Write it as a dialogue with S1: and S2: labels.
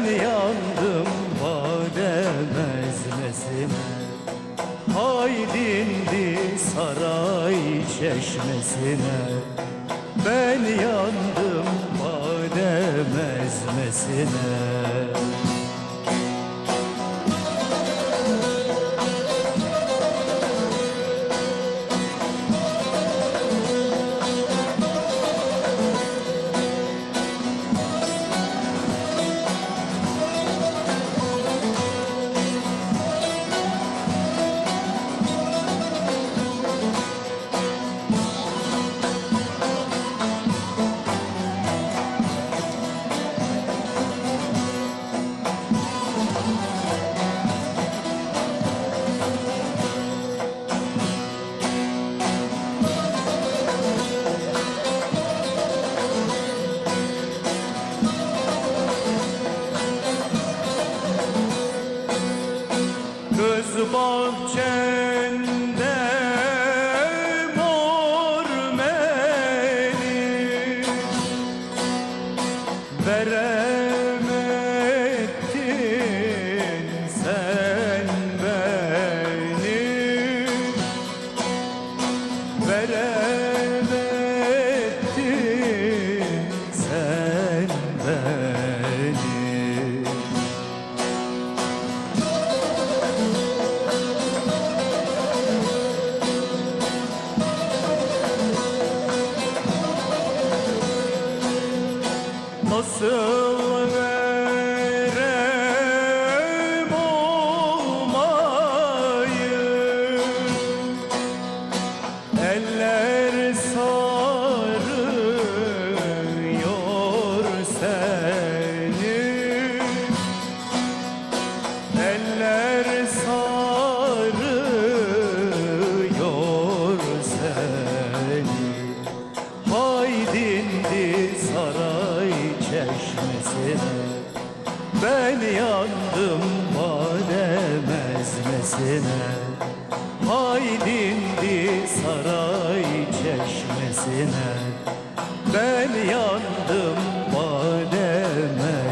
S1: Ben yandım badem ezmesine Haydindi saray çeşmesine. Ben yandım badem ezmesine nasıl Ben yandım var demezmesine Haydindi saray çeşmesine. Ben yandım var demezmesine